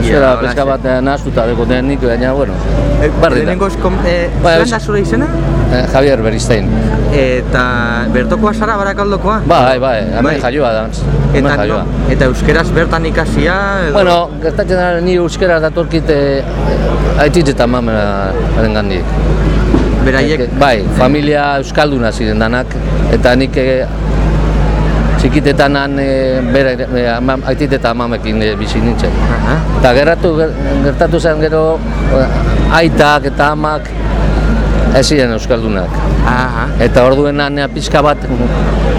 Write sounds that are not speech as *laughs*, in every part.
Euskara pizka bat eh, nahastuta deko nik, baina, bueno, Eh, berdin da. Lehenengo eskom, eh, Ba, zelan ez- da zure izena? Eh, Javier Beristain. Eta bertokoa zara barakaldokoa? Bai, bai, hemen Bai. jaioa da. Eta, jaioa. no, eta euskeraz bertan ikasia edo? Bueno, gertatzen da ni euskera datorkit eh, aitit eta mamera gandik. beraiek Bai, familia euskalduna ziren danak, eta nik eh, txikitetan han eh, bere, eh, ama, aitit eta amamekin eh, bizi nintzen. Eta gertatu, gertatu zen gero aitak eta amak ez ziren euskaldunak. Aha. Eta orduen anea pixka bat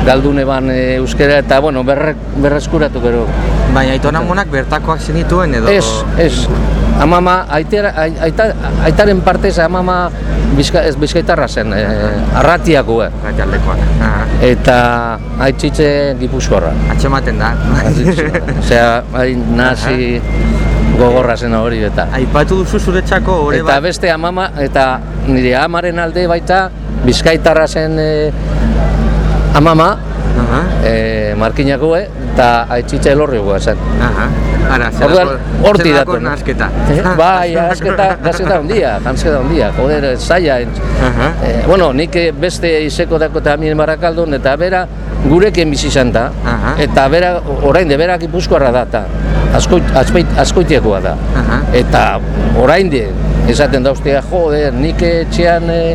galdune ban e, euskera eta bueno, berre, berreskuratu gero. Baina aitona monak bertakoak zenituen edo? Ez, ez. Amama, aitera, ai- aita, aitaren partez amama bizka, ez bizkaitarra zen, e, arratiako, eh. Ratialdekoak. Aha. eta aitzitze gipuzkorra. Atxematen da. Osea, hain nazi gogorra zen hori eta. Aipatu duzu zuretzako ore Eta beste amama, eta nire amaren alde baita bizkaitarra zen e, amama, Aha. e, markinako, eh, eta aitzitze elorrioa zen. Aha. Ara, zelako, horti dator, no? nasketa. Eh, *laughs* bai, asketa, asketa handia, asketa handia, joder, zaila. Aha. Eh, bueno, nik eh, beste izeko dako eta amien barakaldun, eta bera gurekin bizi izan da, Aha. eta bera, orain de berak ipuzkoarra da, eta askoit, askoit, askoitiekoa da. Aha. Eta orain de, esaten da ustea, joder, nik etxean eh,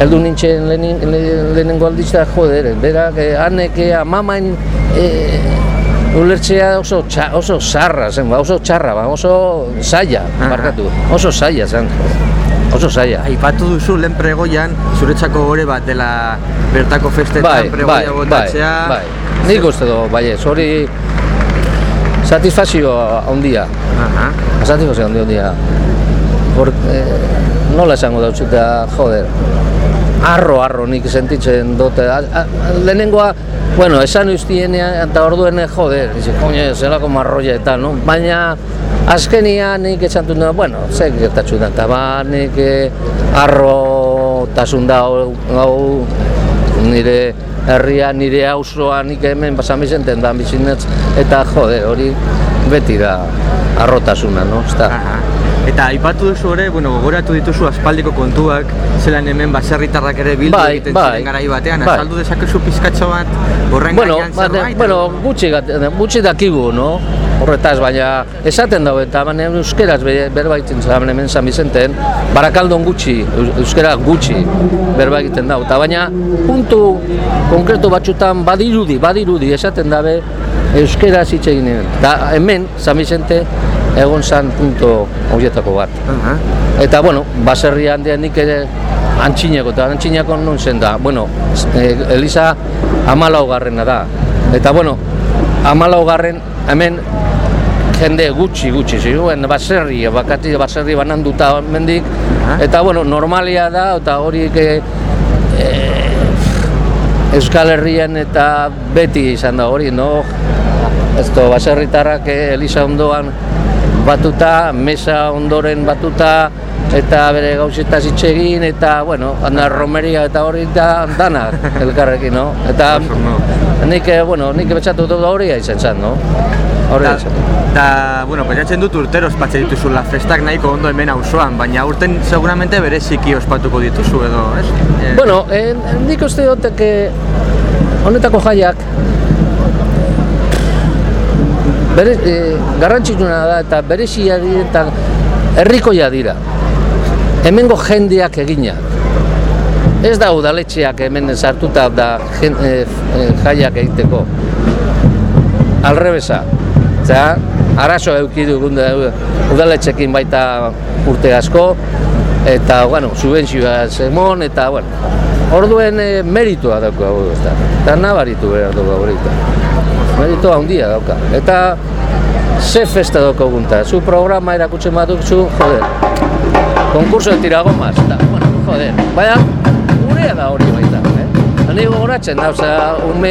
heldu nintzen lehenin, le- lehenengo aldizta, joder, berak, eh, hanek, eh, amamain, eh, ulertzea oso, txa, oso zarra zen, ba, oso txarra, ba, oso zaila, barkatu, oso zaila zen, oso zaila. Aipatu duzu lehen pregoian zuretzako ore bat dela bertako festetan Bai, pregoia bai, bai, botatzea. bai. Nik uste du, bai ez, hori satisfazio handia, Aha. satisfazio handia. Por, eh, nola esango da utzuta, joder, arro, arro nik sentitzen dute. A, a, lehenengoa, bueno, esan ustienean, eta orduen, eh, joder, dice, coño, zelako marroia eta, no? Baina, azkenia nik esan dut, bueno, ze gertatzu da, ba, nik eh, arro tasun da, hau, nire herria, nire auzoa nik hemen basan bizenten da bizinetz, eta jode, hori beti da arrotasuna, no? Ezta? Eta aipatu duzu ere, bueno, gogoratu dituzu aspaldiko kontuak, zelan hemen baserritarrak ere bildu Bai, egiten bai, ziren garai batean, bai. azaldu dezakezu pizkatxo bat horren Bueno, gainean bate- zerbait? bueno, gutxi, gutxi dakigu, no? Horretaz, baina esaten dago eta baina euskeraz be- berbaitzen zaben hemen San Vicenten, barakaldon gutxi, eus- euskera gutxi berba egiten dago. Eta baina puntu konkretu batzutan badirudi, badirudi esaten dabe euskeraz hitz egin. Eta hemen San Vicente egon zan punto horietako bat. Aha. Eta, bueno, baserri handian nik ere antxineko, eta antxineko non zen da. Bueno, eh, Elisa amalaugarrena da. Eta, bueno, amalaugarren hemen jende gutxi gutxi ziruen baserri, bakati baserri bananduta mendik. Aha. Eta, bueno, normalia da, eta hori eh, Euskal Herrian eta beti izan da hori, no? Esto, baserritarrak eh, Elisa ondoan batuta, mesa ondoren batuta, eta bere gauzetaz hitz egin, eta, bueno, anda romeria eta hori da danak elkarrekin, no? Eta nik, eh, bueno, nik betxatu dut hori izan zen, no? Hori Da, izan. da, bueno, pentsatzen dut urtero ospatzen dituzula festak nahiko ondo hemen auzoan, baina urten seguramente bereziki ospatuko dituzu edo, ez? Eh, Bueno, eh, nik uste dut honetako jaiak bere, eh, garrantzitsuna da eta berezia dira eta herrikoia dira. Hemengo jendeak eginak. Ez da udaletxeak hemen sartuta da jen, eh, eh, jaiak egiteko. Alrebesa. Eta arazo eduki dugun da, udaletxekin baita urte asko, eta, bueno, subentzioa zemon, eta, bueno, orduen e, meritua dauka hau, ezta. Eta nabaritu behar dugu hori. Meritua handia dauka. Eta ze festa dauka gunta. Zu programa erakutzen baduk zu, joder, konkurso de tiragomas, eta, bueno, joder, baina, gurea da hori baita, eh? Ni gogoratzen da, osea, ume,